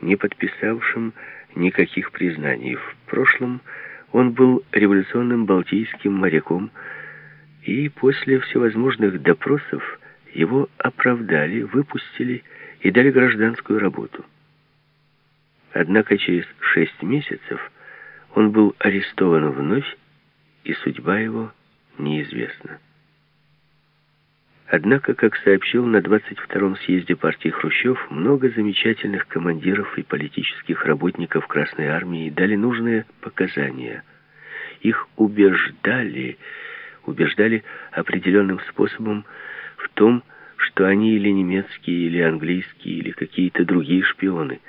не подписавшим никаких признаний. В прошлом он был революционным балтийским моряком, и после всевозможных допросов его оправдали, выпустили и дали гражданскую работу. Однако через шесть месяцев он был арестован вновь, и судьба его неизвестна. Однако, как сообщил на 22-м съезде партии Хрущев, много замечательных командиров и политических работников Красной Армии дали нужные показания. Их убеждали, убеждали определенным способом в том, что они или немецкие, или английские, или какие-то другие шпионы.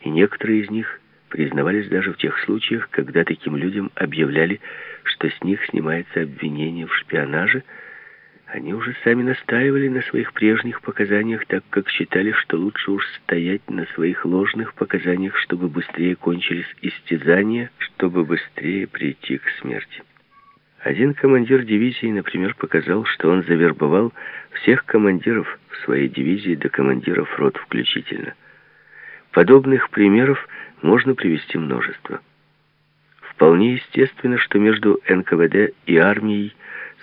И некоторые из них признавались даже в тех случаях, когда таким людям объявляли, что с них снимается обвинение в шпионаже, они уже сами настаивали на своих прежних показаниях, так как считали, что лучше уж стоять на своих ложных показаниях, чтобы быстрее кончились истязания, чтобы быстрее прийти к смерти. Один командир дивизии, например, показал, что он завербовал всех командиров в своей дивизии до командиров рот включительно. Подобных примеров можно привести множество. Вполне естественно, что между НКВД и армией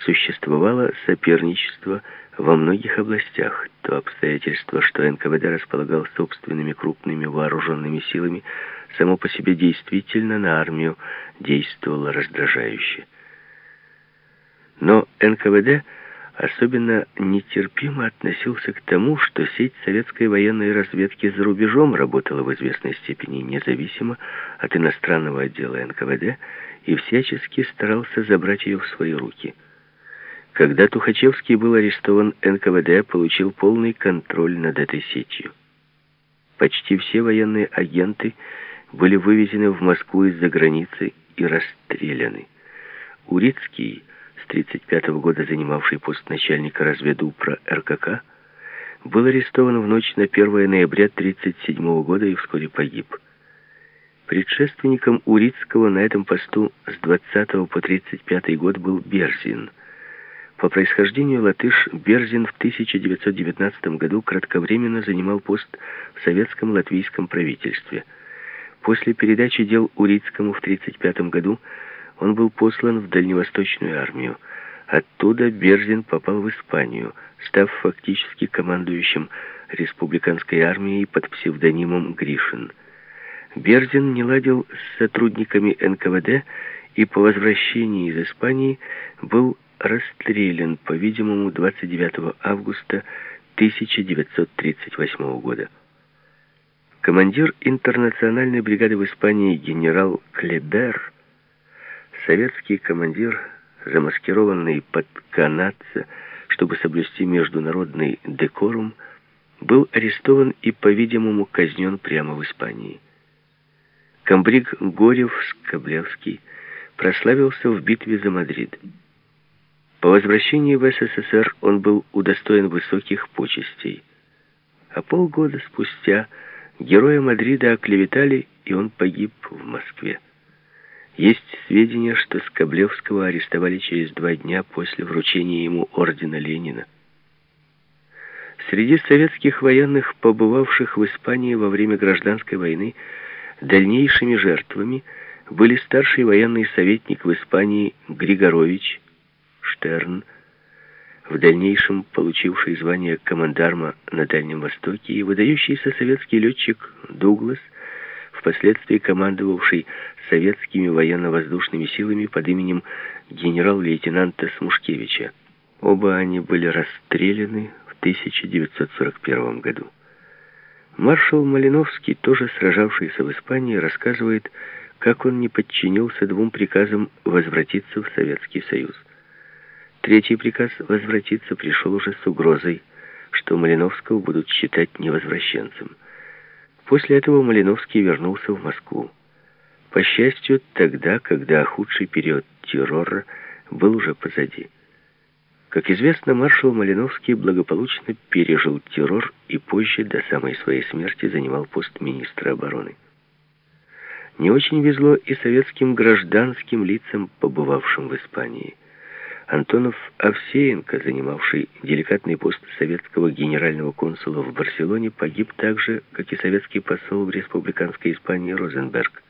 существовало соперничество во многих областях. То обстоятельство, что НКВД располагал собственными крупными вооруженными силами, само по себе действительно на армию действовало раздражающе. Но НКВД особенно нетерпимо относился к тому, что сеть советской военной разведки за рубежом работала в известной степени независимо от иностранного отдела НКВД и всячески старался забрать ее в свои руки – когда Тухачевский был арестован, НКВД получил полный контроль над этой сетью. Почти все военные агенты были вывезены в Москву из-за границы и расстреляны. Урицкий, с 1935 года занимавший пост начальника разведупра РКК, был арестован в ночь на 1 ноября 1937 года и вскоре погиб. Предшественником Урицкого на этом посту с 20 по 35 год был Берзин – по происхождению латыш Берзин в 1919 году кратковременно занимал пост в советском латвийском правительстве. После передачи дел Урицкому в 1935 году он был послан в Дальневосточную армию. Оттуда Берзин попал в Испанию, став фактически командующим республиканской армией под псевдонимом Гришин. Берзин не ладил с сотрудниками НКВД и по возвращении из Испании был расстрелян, по-видимому, 29 августа 1938 года. Командир интернациональной бригады в Испании генерал Клебер, советский командир, замаскированный под канадца, чтобы соблюсти международный декорум, был арестован и, по-видимому, казнен прямо в Испании. Комбриг Горев-Скоблевский прославился в битве за Мадрид. По возвращении в СССР он был удостоен высоких почестей. А полгода спустя героя Мадрида оклеветали, и он погиб в Москве. Есть сведения, что Скоблевского арестовали через два дня после вручения ему ордена Ленина. Среди советских военных, побывавших в Испании во время гражданской войны, дальнейшими жертвами были старший военный советник в Испании Григорович, Штерн, в дальнейшем получивший звание командарма на Дальнем Востоке, и выдающийся советский летчик Дуглас, впоследствии командовавший советскими военно-воздушными силами под именем генерал-лейтенанта Смушкевича. Оба они были расстреляны в 1941 году. Маршал Малиновский, тоже сражавшийся в Испании, рассказывает, как он не подчинился двум приказам возвратиться в Советский Союз. Третий приказ возвратиться пришел уже с угрозой, что Малиновского будут считать невозвращенцем. После этого Малиновский вернулся в Москву. По счастью, тогда, когда худший период террора был уже позади. Как известно, маршал Малиновский благополучно пережил террор и позже, до самой своей смерти, занимал пост министра обороны. Не очень везло и советским гражданским лицам, побывавшим в Испании. Антонов Овсеенко, занимавший деликатный пост советского генерального консула в Барселоне, погиб так же, как и советский посол в республиканской Испании Розенберг.